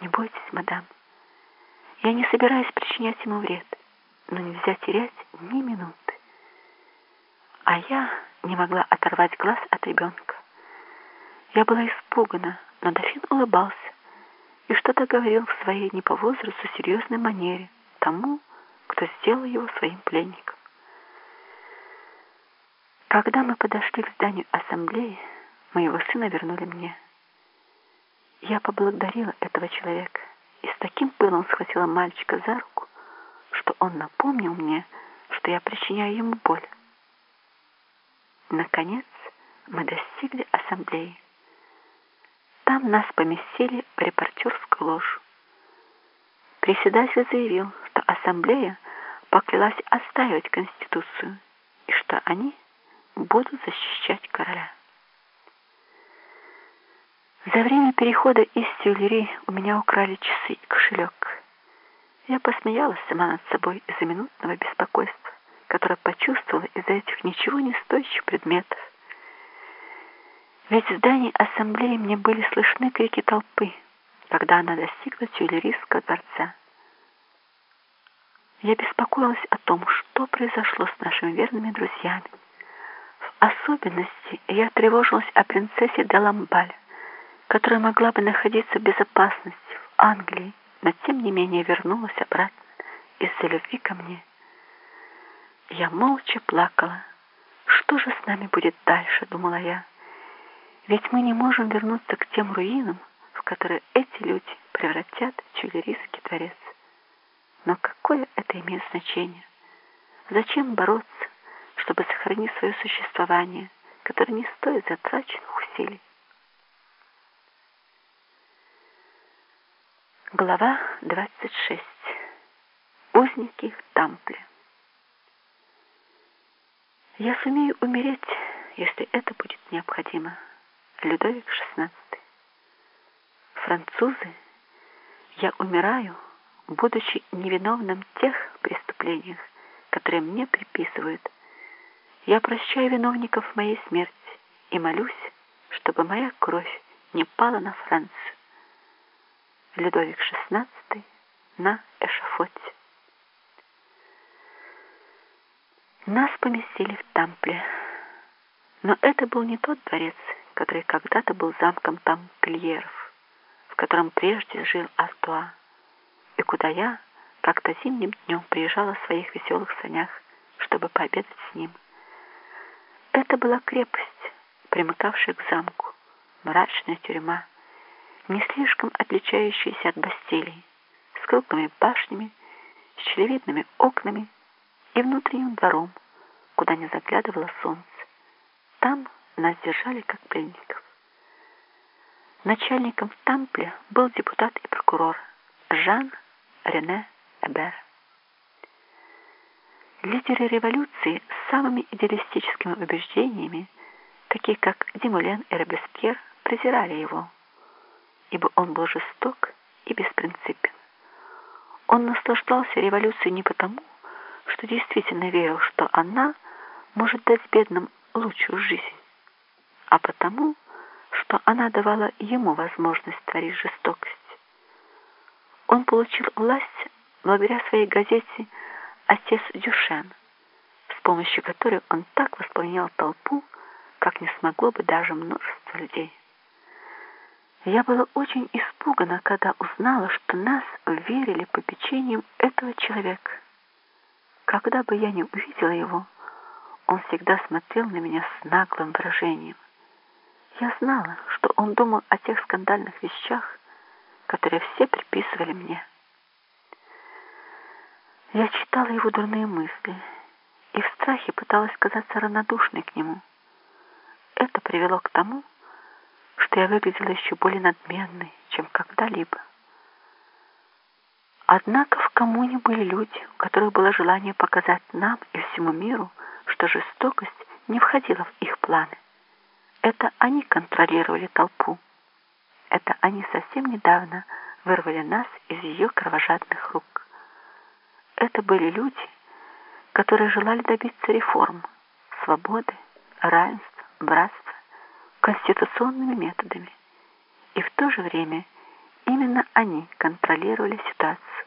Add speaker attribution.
Speaker 1: Не бойтесь, мадам. Я не собираюсь причинять ему вред, но нельзя терять ни минуты. А я не могла оторвать глаз от ребенка. Я была испугана, но дофин улыбался и что-то говорил в своей не по возрасту серьезной манере тому, кто сделал его своим пленником. Когда мы подошли к зданию ассамблеи, моего сына вернули мне. Я поблагодарила этого человека и с таким пылом схватила мальчика за руку, что он напомнил мне, что я причиняю ему боль. Наконец мы достигли ассамблеи. Там нас поместили в репортерскую ложу. Председатель заявил, что ассамблея поклялась оставить Конституцию и что они будут защищать короля. За время перехода из Тюльри у меня украли часы и кошелек. Я посмеялась сама над собой из-за минутного беспокойства, которое почувствовала из-за этих ничего не стоящих предметов. Ведь в здании ассамблеи мне были слышны крики толпы, когда она достигла Тюльрийского дворца. Я беспокоилась о том, что произошло с нашими верными друзьями. В особенности я тревожилась о принцессе Деламбаль, которая могла бы находиться в безопасности в Англии, но тем не менее вернулась обратно из-за любви ко мне. Я молча плакала. Что же с нами будет дальше, думала я. Ведь мы не можем вернуться к тем руинам, в которые эти люди превратят Чулерийский дворец. Но какое это имеет значение? Зачем бороться, чтобы сохранить свое существование, которое не стоит затраченных усилий? Глава 26. Узники в Тампле. Я сумею умереть, если это будет необходимо. Людовик XVI. Французы, я умираю, будучи невиновным в тех преступлениях, которые мне приписывают. Я прощаю виновников моей смерти и молюсь, чтобы моя кровь не пала на Францию. Людовик XVI на эшафоте. Нас поместили в Тампле, но это был не тот дворец, который когда-то был замком тамплиеров, в котором прежде жил Артуа, и куда я как-то зимним днем приезжала в своих веселых санях, чтобы пообедать с ним. Это была крепость, примыкавшая к замку, мрачная тюрьма, не слишком отличающиеся от Бастилии, с круглыми башнями, с щелевидными окнами и внутренним двором, куда не заглядывало солнце. Там нас держали как пленников. Начальником в Тампле был депутат и прокурор Жан Рене Эбер. Лидеры революции с самыми идеалистическими убеждениями, такие как Димулен и Робеспьер, презирали его ибо он был жесток и беспринципен. Он наслаждался революцией не потому, что действительно верил, что она может дать бедным лучшую жизнь, а потому, что она давала ему возможность творить жестокость. Он получил власть благодаря своей газете «Отец Дюшен», с помощью которой он так воспламенял толпу, как не смогло бы даже множество людей. Я была очень испугана, когда узнала, что нас верили попечением этого человека. Когда бы я не увидела его, он всегда смотрел на меня с наглым выражением. Я знала, что он думал о тех скандальных вещах, которые все приписывали мне. Я читала его дурные мысли и в страхе пыталась казаться равнодушной к нему. Это привело к тому, что я выглядела еще более надменной, чем когда-либо. Однако в коммуне были люди, у которых было желание показать нам и всему миру, что жестокость не входила в их планы. Это они контролировали толпу. Это они совсем недавно вырвали нас из ее кровожадных рук. Это были люди, которые желали добиться реформ, свободы, равенства, братства конституционными методами. И в то же время Именно они контролировали ситуацию.